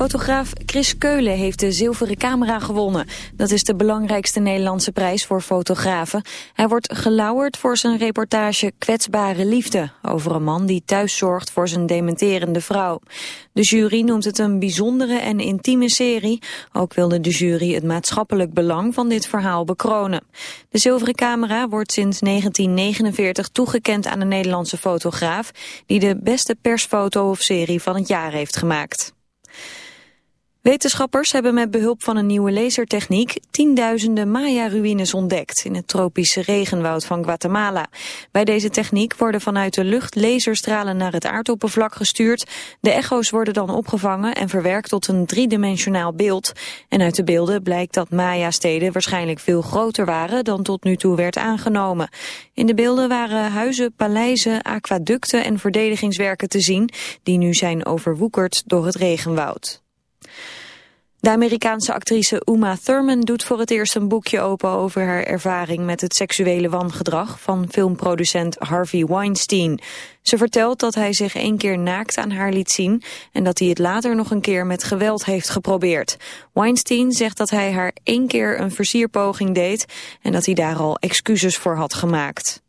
Fotograaf Chris Keulen heeft de zilveren camera gewonnen. Dat is de belangrijkste Nederlandse prijs voor fotografen. Hij wordt gelauwerd voor zijn reportage Kwetsbare Liefde... over een man die thuis zorgt voor zijn dementerende vrouw. De jury noemt het een bijzondere en intieme serie. Ook wilde de jury het maatschappelijk belang van dit verhaal bekronen. De zilveren camera wordt sinds 1949 toegekend aan een Nederlandse fotograaf... die de beste persfoto of serie van het jaar heeft gemaakt. Wetenschappers hebben met behulp van een nieuwe lasertechniek tienduizenden Maya-ruïnes ontdekt in het tropische regenwoud van Guatemala. Bij deze techniek worden vanuit de lucht laserstralen naar het aardoppervlak gestuurd. De echo's worden dan opgevangen en verwerkt tot een driedimensionaal beeld. En uit de beelden blijkt dat Maya-steden waarschijnlijk veel groter waren dan tot nu toe werd aangenomen. In de beelden waren huizen, paleizen, aquaducten en verdedigingswerken te zien die nu zijn overwoekerd door het regenwoud. De Amerikaanse actrice Uma Thurman doet voor het eerst een boekje open over haar ervaring met het seksuele wangedrag van filmproducent Harvey Weinstein. Ze vertelt dat hij zich één keer naakt aan haar liet zien en dat hij het later nog een keer met geweld heeft geprobeerd. Weinstein zegt dat hij haar één keer een versierpoging deed en dat hij daar al excuses voor had gemaakt.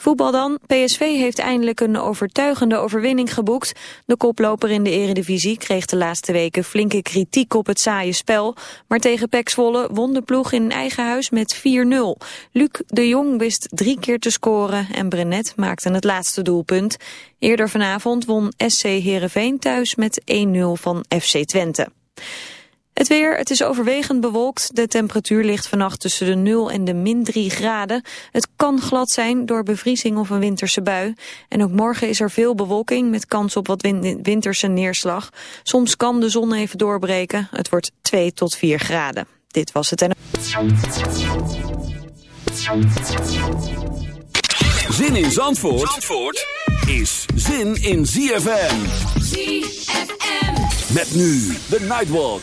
Voetbal dan. PSV heeft eindelijk een overtuigende overwinning geboekt. De koploper in de eredivisie kreeg de laatste weken flinke kritiek op het saaie spel. Maar tegen PEC Zwolle won de ploeg in eigen huis met 4-0. Luc de Jong wist drie keer te scoren en Brenet maakte het laatste doelpunt. Eerder vanavond won SC Heerenveen thuis met 1-0 van FC Twente. Het weer, het is overwegend bewolkt. De temperatuur ligt vannacht tussen de 0 en de min 3 graden. Het kan glad zijn door bevriezing of een winterse bui. En ook morgen is er veel bewolking met kans op wat winterse neerslag. Soms kan de zon even doorbreken. Het wordt 2 tot 4 graden. Dit was het en... Zin in Zandvoort, Zandvoort is zin in ZFM. ZFM. Met nu de Nightwalk.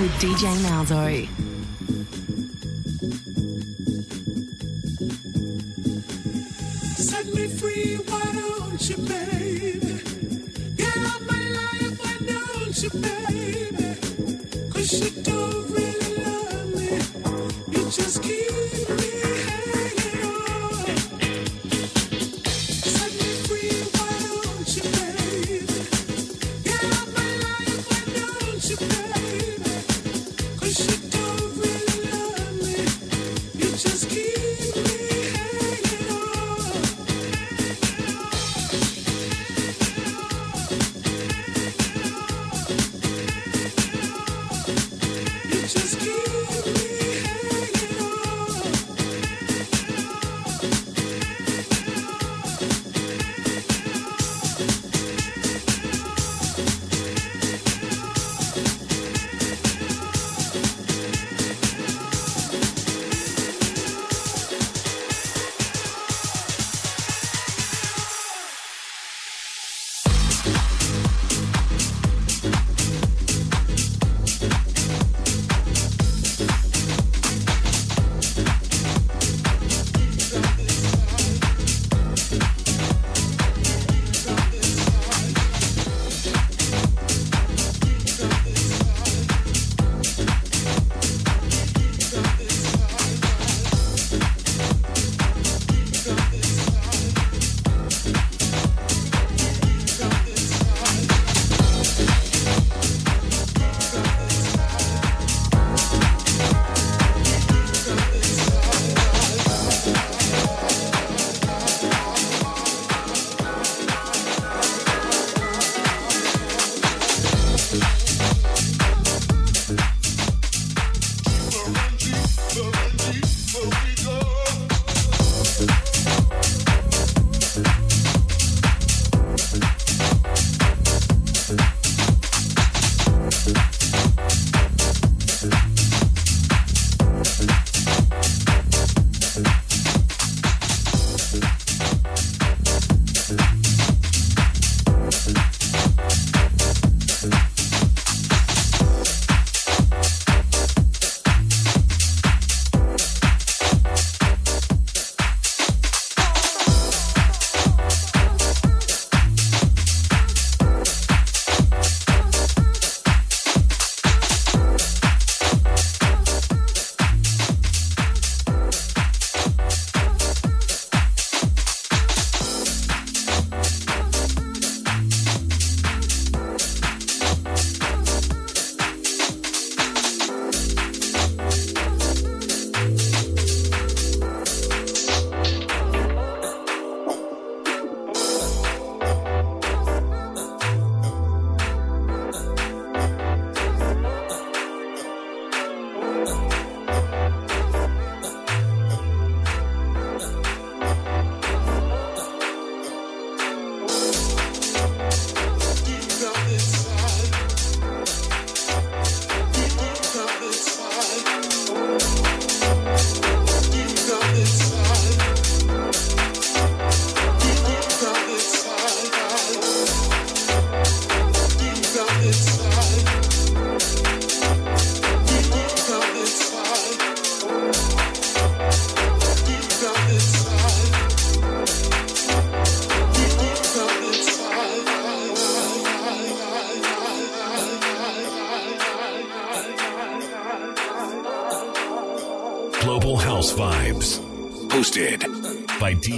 With DJ Malzo.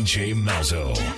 DJ Malzo.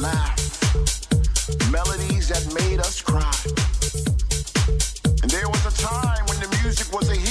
laugh, melodies that made us cry. And there was a time when the music was a hit.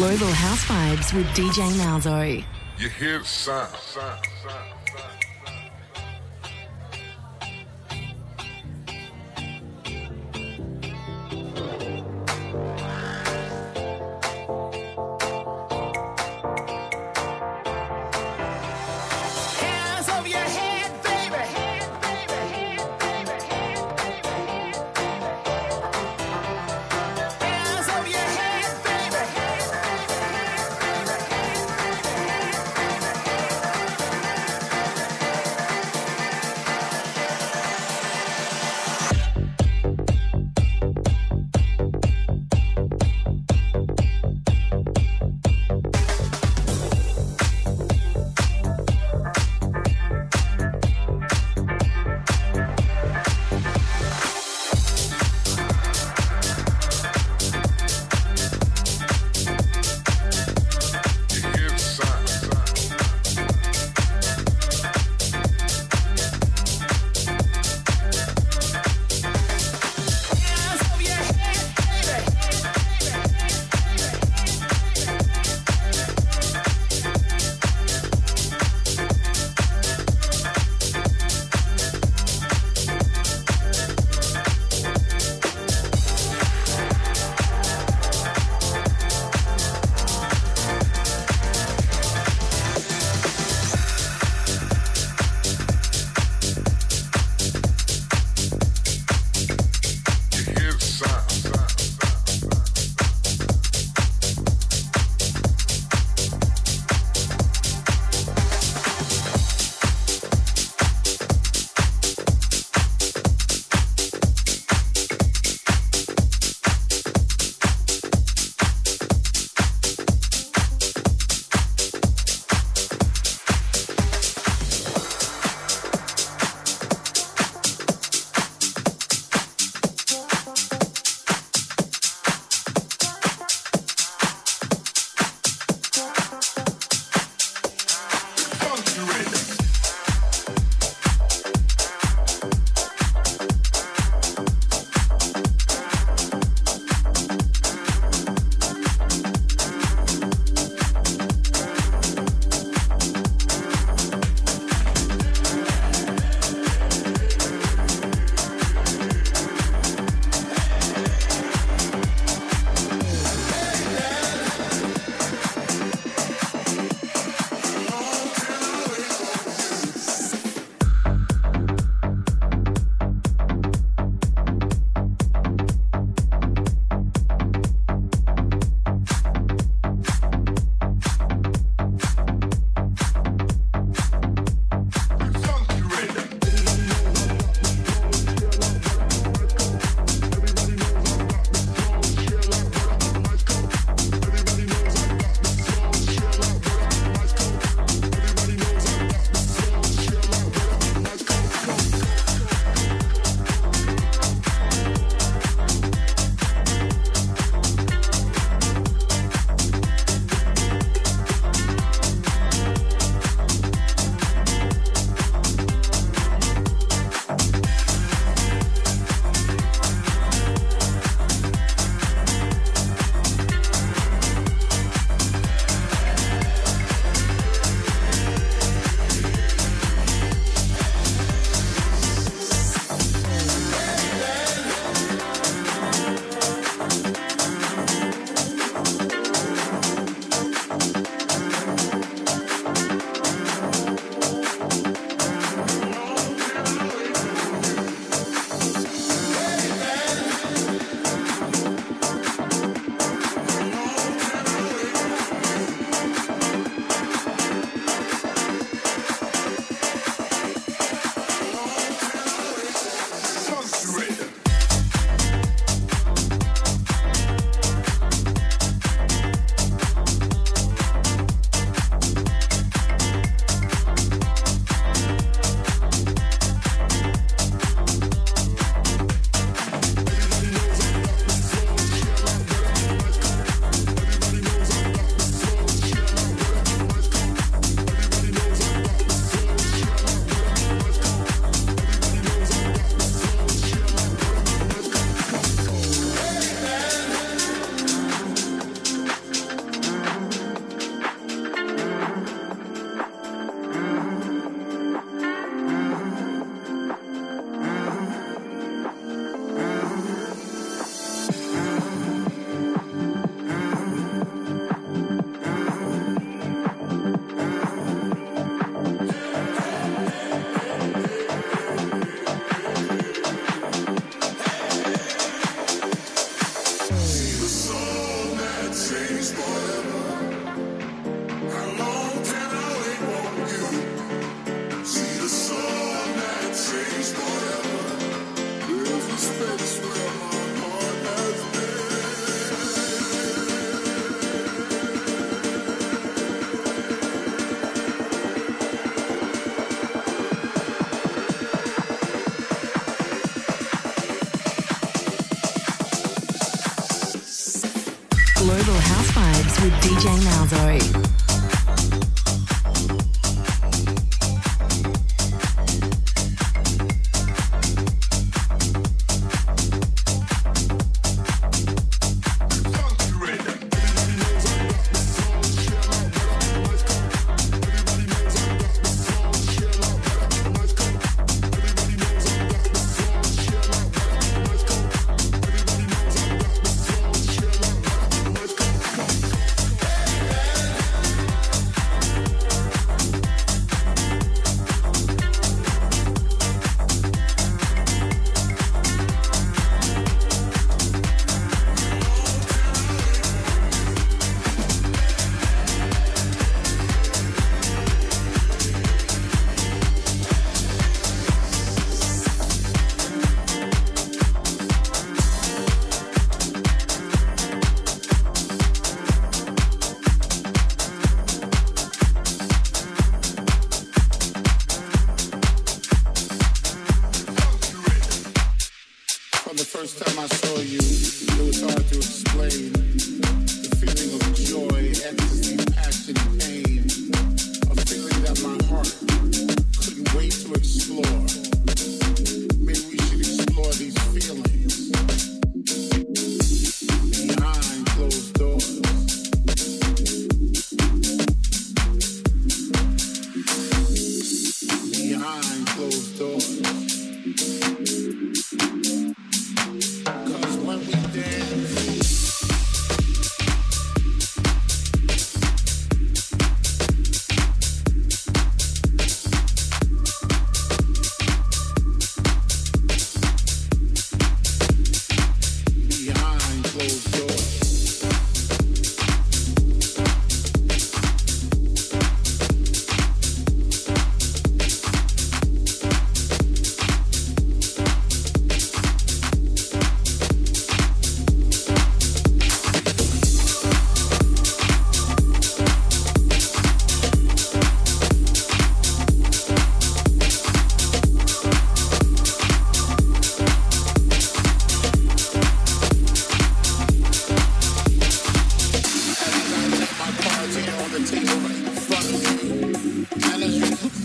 Global House Vibes with DJ Malzo. You hear sound, sound.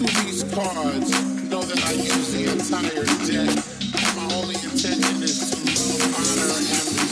these cards, know that I use the entire deck. My only intention is to honor and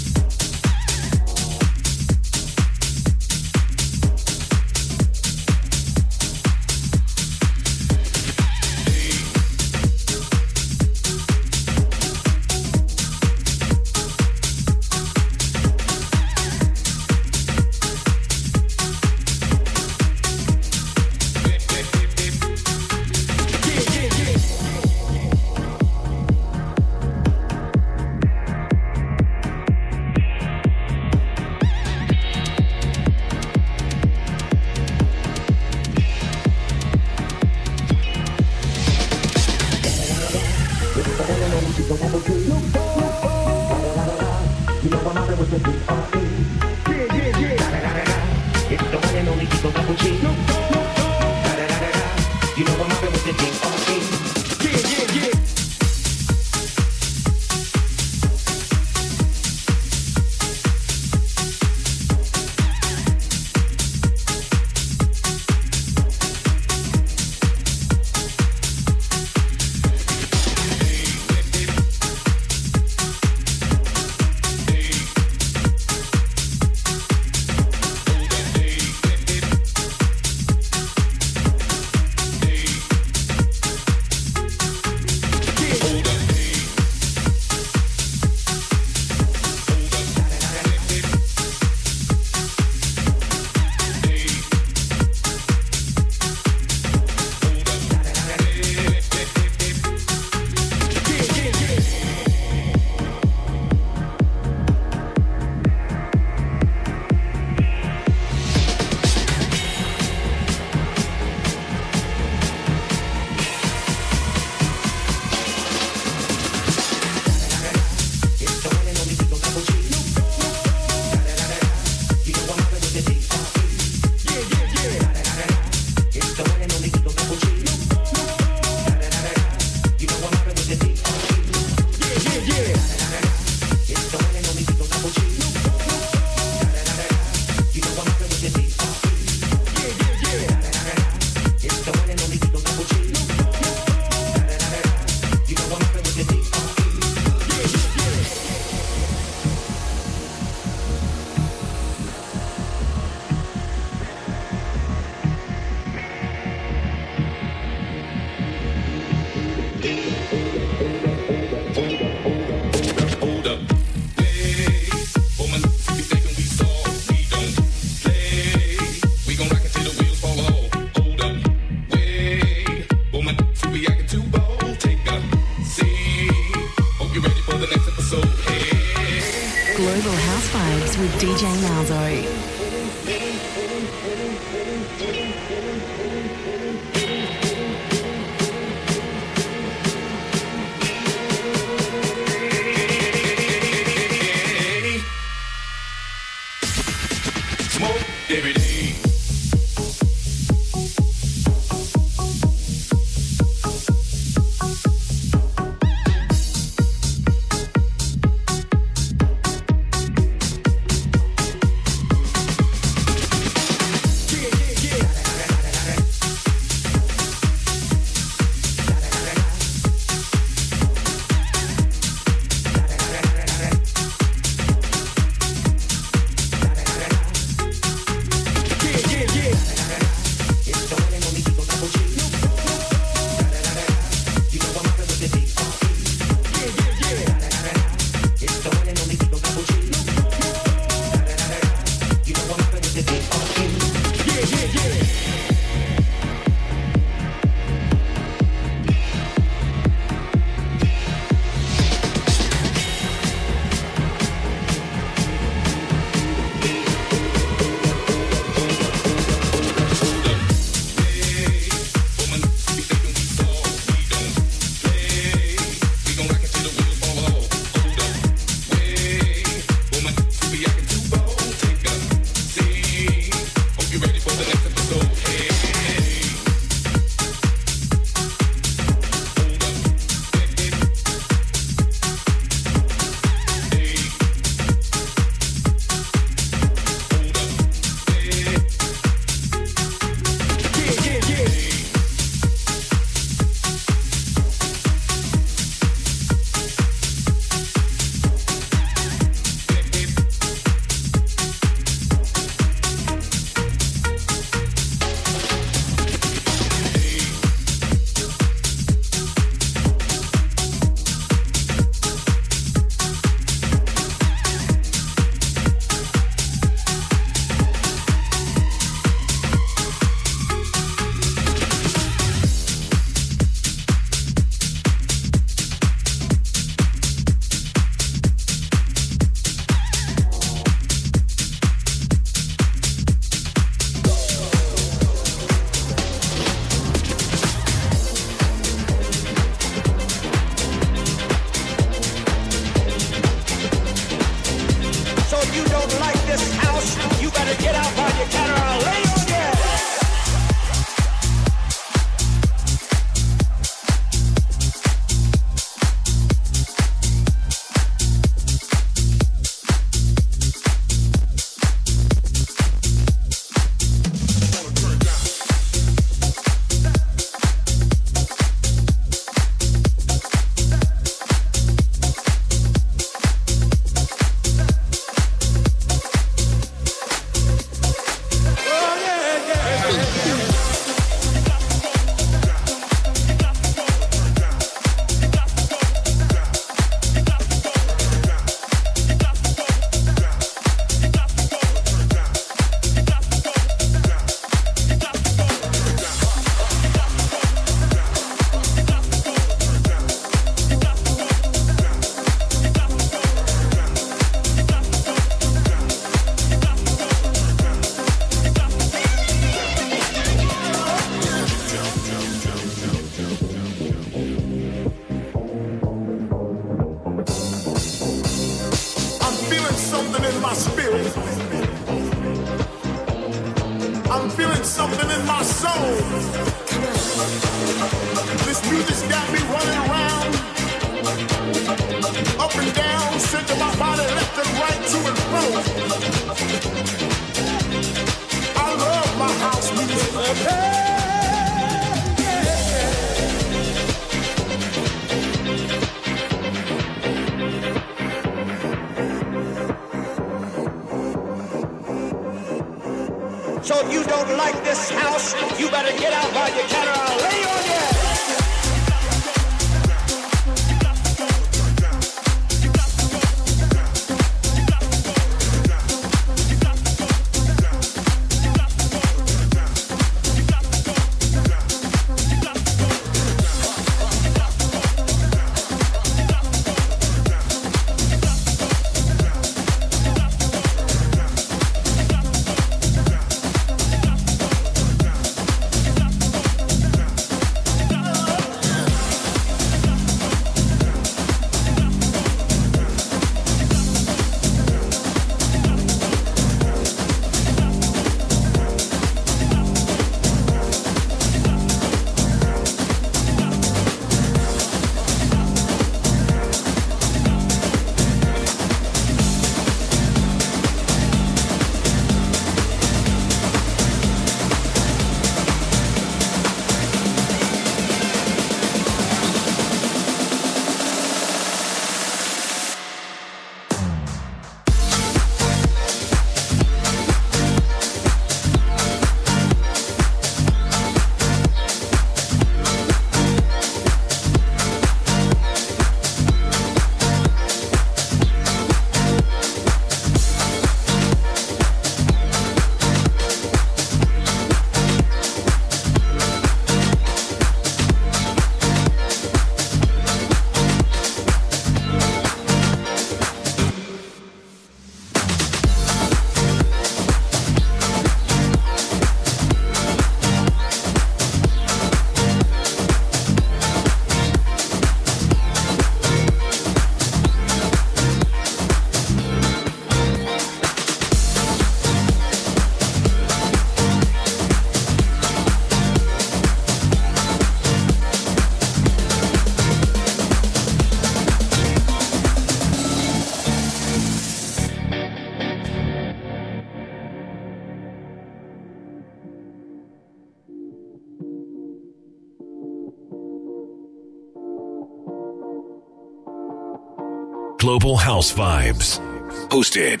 House Vibes. Hosted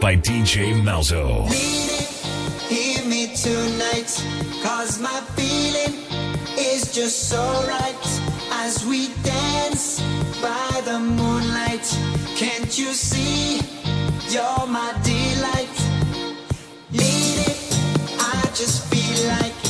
by DJ Malzo. Hear me tonight, cause my feeling is just so right as we dance by the moonlight. Can't you see? You're my delight. I just feel like